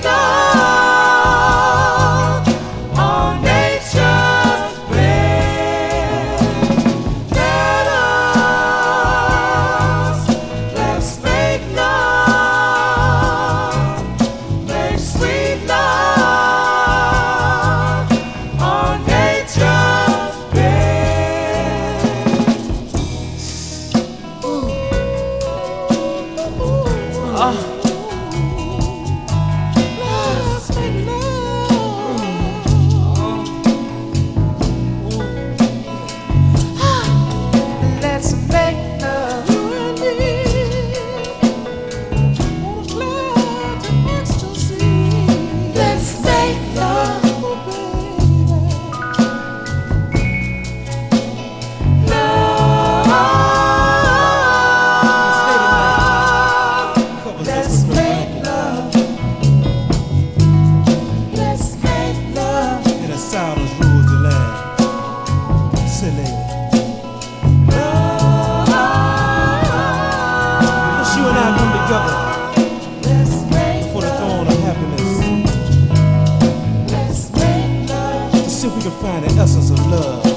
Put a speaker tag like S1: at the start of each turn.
S1: know see if we can find the essence of love.